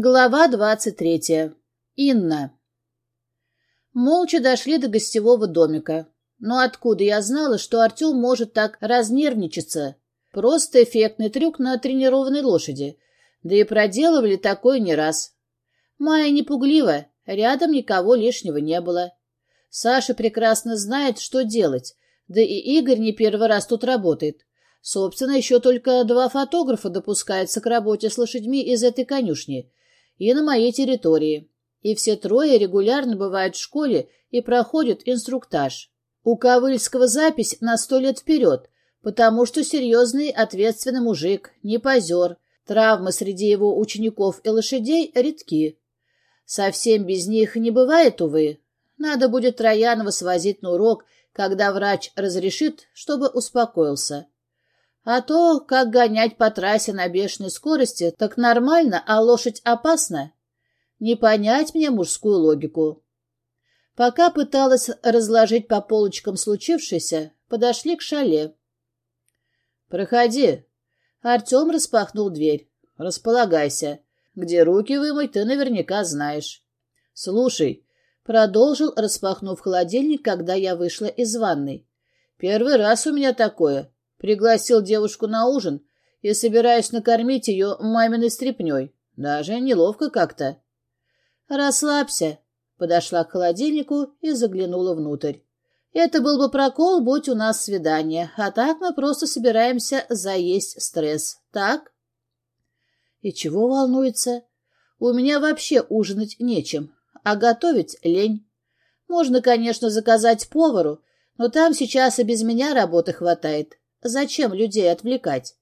Глава двадцать третья. Инна. Молча дошли до гостевого домика. Но откуда я знала, что Артем может так разнервничаться? Просто эффектный трюк на тренированной лошади. Да и проделывали такое не раз. Майя не пуглива, рядом никого лишнего не было. Саша прекрасно знает, что делать, да и Игорь не первый раз тут работает. Собственно, еще только два фотографа допускаются к работе с лошадьми из этой конюшни и на моей территории. И все трое регулярно бывают в школе и проходят инструктаж. У Ковыльского запись на сто лет вперед, потому что серьезный ответственный мужик, не позер, травмы среди его учеников и лошадей редки. Совсем без них не бывает, увы. Надо будет Троянова свозить на урок, когда врач разрешит, чтобы успокоился. А то, как гонять по трассе на бешеной скорости, так нормально, а лошадь опасна. Не понять мне мужскую логику. Пока пыталась разложить по полочкам случившееся, подошли к шале. «Проходи». Артем распахнул дверь. «Располагайся. Где руки вымыть, ты наверняка знаешь». «Слушай», — продолжил, распахнув холодильник, когда я вышла из ванной. «Первый раз у меня такое. Пригласил девушку на ужин и собираюсь накормить ее маминой стряпней. Даже неловко как-то. «Расслабься», — подошла к холодильнику и заглянула внутрь. «Это был бы прокол, будь у нас свидание, а так мы просто собираемся заесть стресс, так?» «И чего волнуется? У меня вообще ужинать нечем, а готовить лень. Можно, конечно, заказать повару, но там сейчас и без меня работы хватает. Зачем людей отвлекать?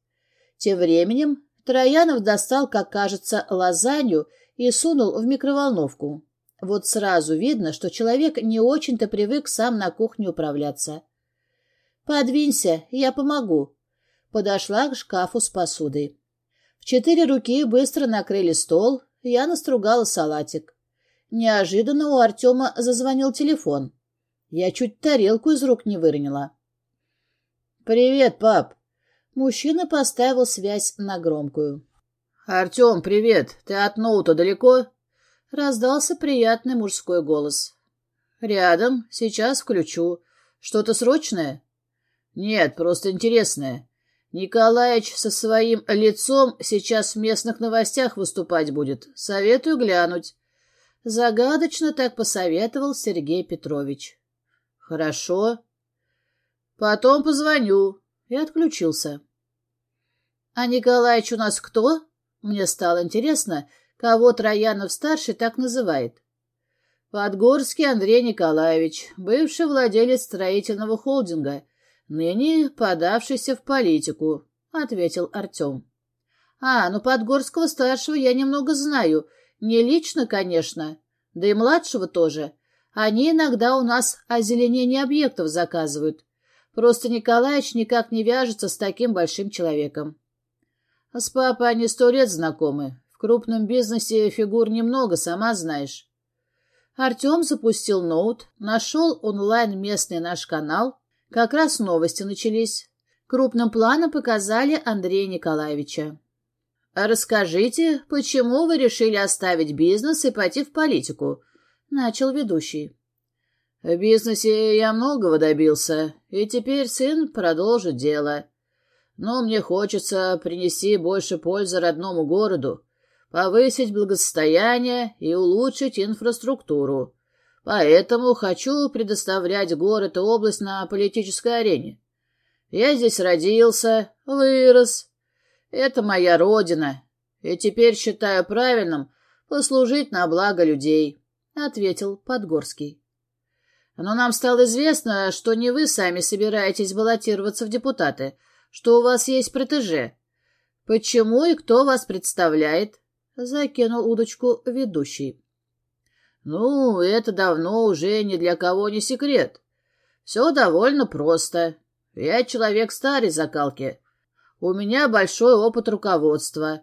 Тем временем Троянов достал, как кажется, лазанью и сунул в микроволновку. Вот сразу видно, что человек не очень-то привык сам на кухне управляться. «Подвинься, я помогу». Подошла к шкафу с посудой. В четыре руки быстро накрыли стол, я настругала салатик. Неожиданно у Артема зазвонил телефон. Я чуть тарелку из рук не выронила. «Привет, пап!» Мужчина поставил связь на громкую. «Артем, привет! Ты от ноута далеко?» Раздался приятный мужской голос. «Рядом. Сейчас включу. Что-то срочное?» «Нет, просто интересное. Николаевич со своим лицом сейчас в местных новостях выступать будет. Советую глянуть». Загадочно так посоветовал Сергей Петрович. «Хорошо. Потом позвоню. И отключился. А Николаевич у нас кто? Мне стало интересно, кого Троянов-старший так называет. Подгорский Андрей Николаевич, бывший владелец строительного холдинга, ныне подавшийся в политику, — ответил Артем. — А, ну Подгорского-старшего я немного знаю. Не лично, конечно, да и младшего тоже. Они иногда у нас озеленение объектов заказывают. Просто Николаевич никак не вяжется с таким большим человеком. А с папой они сто лет знакомы. В крупном бизнесе фигур немного, сама знаешь. Артем запустил ноут, нашел онлайн местный наш канал. Как раз новости начались. Крупным планом показали Андрея Николаевича. «А расскажите, почему вы решили оставить бизнес и пойти в политику?» — начал ведущий. В бизнесе я многого добился, и теперь сын продолжит дело. Но мне хочется принести больше пользы родному городу, повысить благосостояние и улучшить инфраструктуру. Поэтому хочу предоставлять город и область на политической арене. Я здесь родился, вырос. Это моя родина, и теперь считаю правильным послужить на благо людей, — ответил Подгорский. Но нам стало известно, что не вы сами собираетесь баллотироваться в депутаты, что у вас есть протеже. Почему и кто вас представляет? Закинул удочку ведущий. Ну, это давно уже ни для кого не секрет. Все довольно просто. Я человек старой закалки. У меня большой опыт руководства.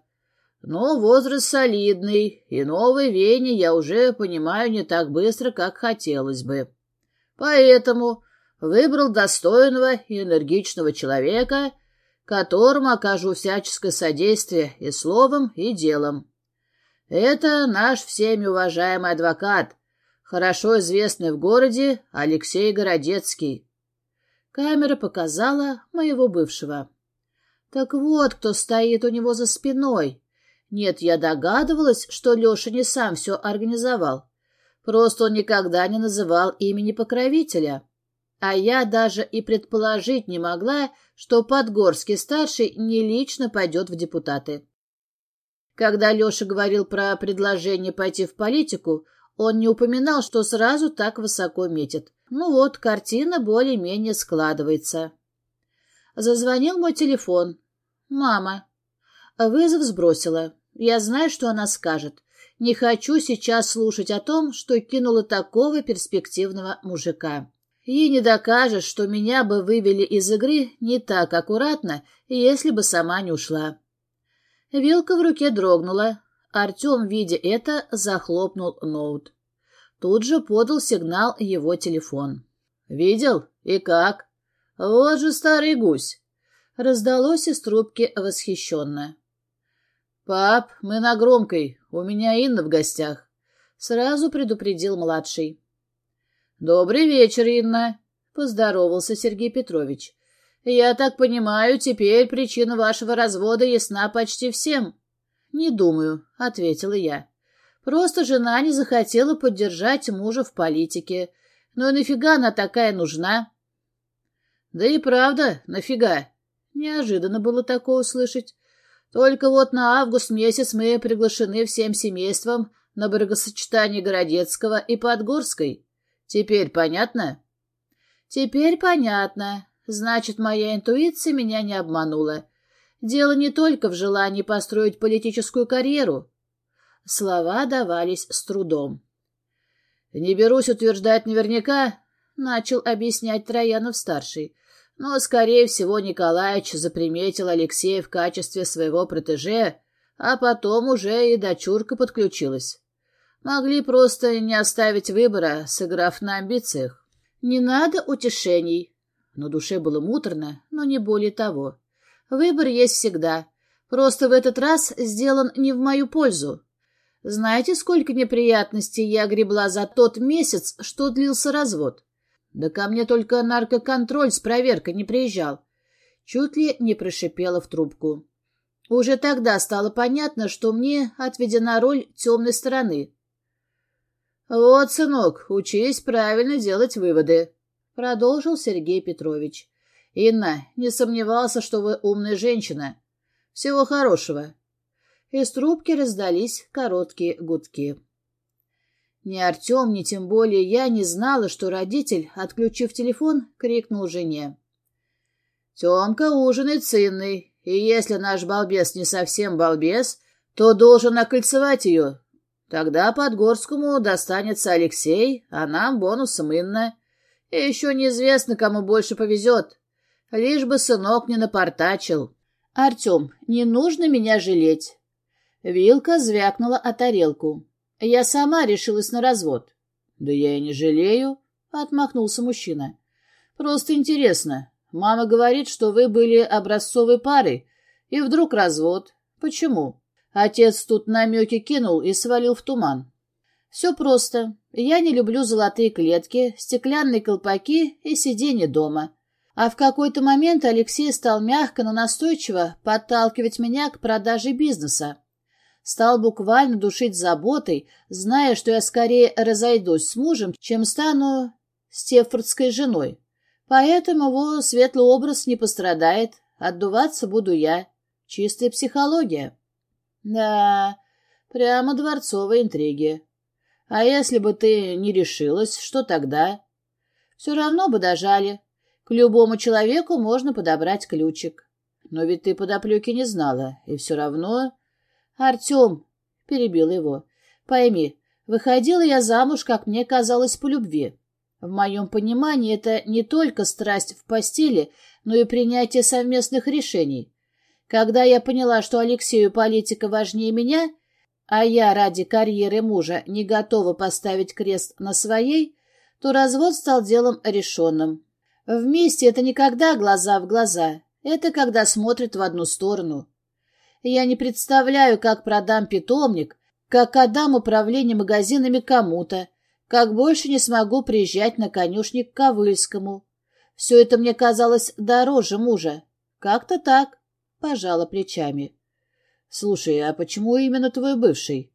Но возраст солидный, и новой вене я уже понимаю не так быстро, как хотелось бы. Поэтому выбрал достойного и энергичного человека, которому окажу всяческое содействие и словом, и делом. Это наш всеми уважаемый адвокат, хорошо известный в городе Алексей Городецкий. Камера показала моего бывшего. Так вот, кто стоит у него за спиной. Нет, я догадывалась, что Леша не сам все организовал. Просто он никогда не называл имени покровителя. А я даже и предположить не могла, что Подгорский-старший не лично пойдет в депутаты. Когда Леша говорил про предложение пойти в политику, он не упоминал, что сразу так высоко метит. Ну вот, картина более-менее складывается. Зазвонил мой телефон. «Мама». Вызов сбросила. Я знаю, что она скажет. Не хочу сейчас слушать о том, что кинула такого перспективного мужика. И не докажешь, что меня бы вывели из игры не так аккуратно, если бы сама не ушла. Вилка в руке дрогнула. Артем, видя это, захлопнул ноут. Тут же подал сигнал его телефон. «Видел? И как? Вот же старый гусь!» Раздалось из трубки восхищенно. «Пап, мы на громкой, у меня Инна в гостях», — сразу предупредил младший. «Добрый вечер, Инна», — поздоровался Сергей Петрович. «Я так понимаю, теперь причина вашего развода ясна почти всем». «Не думаю», — ответила я. «Просто жена не захотела поддержать мужа в политике. Ну и нафига она такая нужна?» «Да и правда, нафига?» Неожиданно было такое услышать. Только вот на август месяц мы приглашены всем семейством на бракосочетание Городецкого и Подгорской. Теперь понятно? Теперь понятно. Значит, моя интуиция меня не обманула. Дело не только в желании построить политическую карьеру. Слова давались с трудом. «Не берусь утверждать наверняка», — начал объяснять Троянов-старший, но, скорее всего, Николаевич заприметил Алексея в качестве своего протеже, а потом уже и дочурка подключилась. Могли просто не оставить выбора, сыграв на амбициях. Не надо утешений. На душе было муторно, но не более того. Выбор есть всегда. Просто в этот раз сделан не в мою пользу. Знаете, сколько неприятностей я гребла за тот месяц, что длился развод? Да ко мне только наркоконтроль с проверкой не приезжал. Чуть ли не прошипела в трубку. Уже тогда стало понятно, что мне отведена роль темной стороны. «Вот, сынок, учись правильно делать выводы», — продолжил Сергей Петрович. «Инна, не сомневался, что вы умная женщина. Всего хорошего». Из трубки раздались короткие гудки. Ни Артем, ни тем более я не знала, что родитель, отключив телефон, крикнул жене. «Темка ужинает сынный, и если наш балбес не совсем балбес, то должен окольцевать ее. Тогда Подгорскому достанется Алексей, а нам бонусом Инна. И еще неизвестно, кому больше повезет. Лишь бы сынок не напортачил. Артем, не нужно меня жалеть». Вилка звякнула о тарелку. Я сама решилась на развод. — Да я и не жалею, — отмахнулся мужчина. — Просто интересно. Мама говорит, что вы были образцовой парой, и вдруг развод. Почему? Отец тут намеки кинул и свалил в туман. Все просто. Я не люблю золотые клетки, стеклянные колпаки и сиденье дома. А в какой-то момент Алексей стал мягко, но настойчиво подталкивать меня к продаже бизнеса стал буквально душить заботой, зная, что я скорее разойдусь с мужем, чем стану стефордской женой. Поэтому его светлый образ не пострадает, отдуваться буду я. Чистая психология. Да, прямо дворцовые интриги. А если бы ты не решилась, что тогда? Все равно бы дожали. К любому человеку можно подобрать ключик. Но ведь ты подоплеки не знала, и все равно «Артем!» — перебил его. «Пойми, выходила я замуж, как мне казалось, по любви. В моем понимании это не только страсть в постели, но и принятие совместных решений. Когда я поняла, что Алексею политика важнее меня, а я ради карьеры мужа не готова поставить крест на своей, то развод стал делом решенным. Вместе это никогда глаза в глаза, это когда смотрят в одну сторону. Я не представляю, как продам питомник, как отдам управление магазинами кому-то, как больше не смогу приезжать на конюшник к Ковыльскому. Все это мне казалось дороже мужа. Как-то так, пожала плечами. Слушай, а почему именно твой бывший?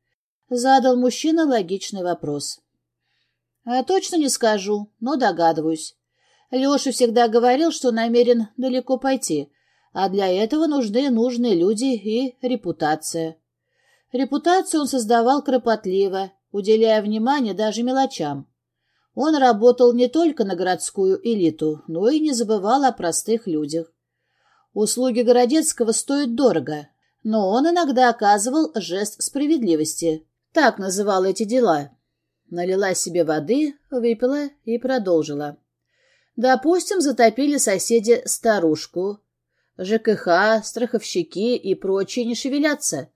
Задал мужчина логичный вопрос. А точно не скажу, но догадываюсь. Леша всегда говорил, что намерен далеко пойти, а для этого нужны нужные люди и репутация. Репутацию он создавал кропотливо, уделяя внимание даже мелочам. Он работал не только на городскую элиту, но и не забывал о простых людях. Услуги Городецкого стоят дорого, но он иногда оказывал жест справедливости. Так называл эти дела. Налила себе воды, выпила и продолжила. Допустим, затопили соседи старушку. ЖКХ, страховщики и прочие не шевелятся.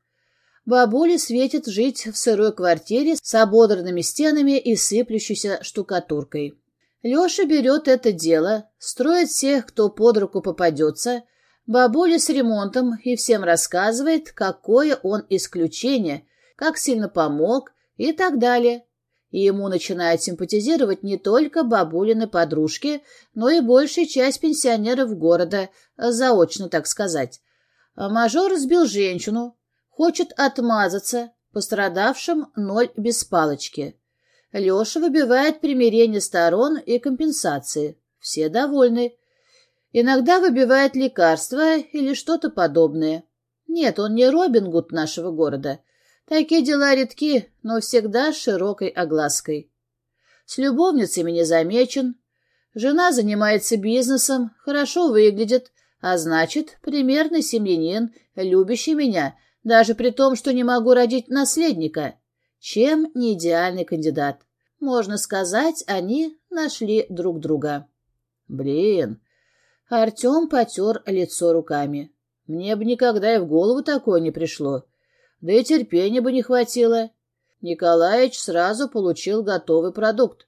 Бабуле светит жить в сырой квартире с ободранными стенами и сыплющейся штукатуркой. Леша берет это дело, строит всех, кто под руку попадется, бабуле с ремонтом и всем рассказывает, какое он исключение, как сильно помог и так далее. И ему начинает симпатизировать не только бабулины подружки, но и большая часть пенсионеров города, заочно так сказать. А мажор сбил женщину, Хочет отмазаться, пострадавшим ноль без палочки. Леша выбивает примирение сторон и компенсации. Все довольны. Иногда выбивает лекарства или что-то подобное. Нет, он не Робин Гуд нашего города. Такие дела редки, но всегда с широкой оглаской. С любовницами не замечен. Жена занимается бизнесом, хорошо выглядит, а значит, примерный семьянин, любящий меня, даже при том, что не могу родить наследника. Чем не идеальный кандидат? Можно сказать, они нашли друг друга. Блин. Артем потер лицо руками. Мне бы никогда и в голову такое не пришло. Да и терпения бы не хватило. Николаевич сразу получил готовый продукт.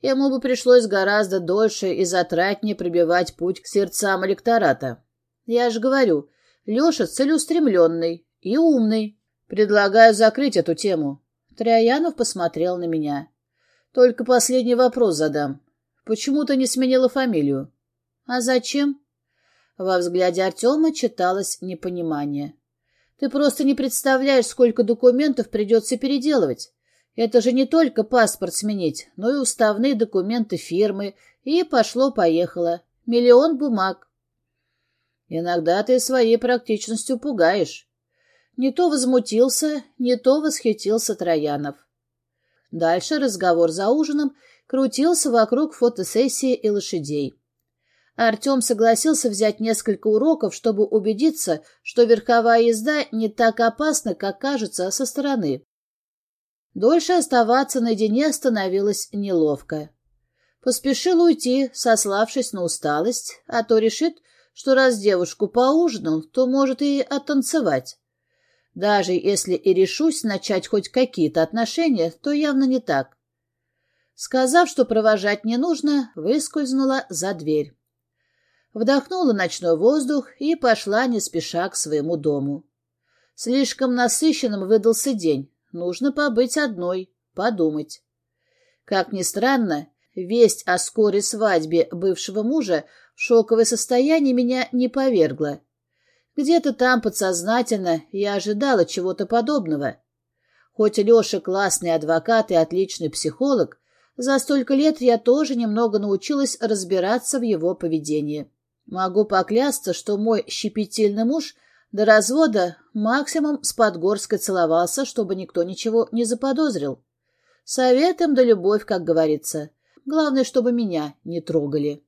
Ему бы пришлось гораздо дольше и затратнее пробивать путь к сердцам электората. Я же говорю, Леша целеустремленный, и умный. Предлагаю закрыть эту тему. Троянов посмотрел на меня. Только последний вопрос задам. Почему ты не сменила фамилию? А зачем? Во взгляде Артема читалось непонимание. Ты просто не представляешь, сколько документов придется переделывать. Это же не только паспорт сменить, но и уставные документы фирмы, и пошло-поехало. Миллион бумаг. Иногда ты своей практичностью пугаешь. Не то возмутился, не то восхитился Троянов. Дальше разговор за ужином крутился вокруг фотосессии и лошадей. Артем согласился взять несколько уроков, чтобы убедиться, что верховая езда не так опасна, как кажется со стороны. Дольше оставаться наедине становилось неловко. Поспешил уйти, сославшись на усталость, а то решит, что раз девушку поужинал, то может и оттанцевать. Даже если и решусь начать хоть какие-то отношения, то явно не так. Сказав, что провожать не нужно, выскользнула за дверь. Вдохнула ночной воздух и пошла не спеша к своему дому. Слишком насыщенным выдался день. Нужно побыть одной, подумать. Как ни странно, весть о скорой свадьбе бывшего мужа в шоковое состояние меня не повергла. Где-то там подсознательно я ожидала чего-то подобного. Хоть Леша классный адвокат и отличный психолог, за столько лет я тоже немного научилась разбираться в его поведении. Могу поклясться, что мой щепетильный муж до развода максимум с Подгорской целовался, чтобы никто ничего не заподозрил. Советом да любовь, как говорится. Главное, чтобы меня не трогали.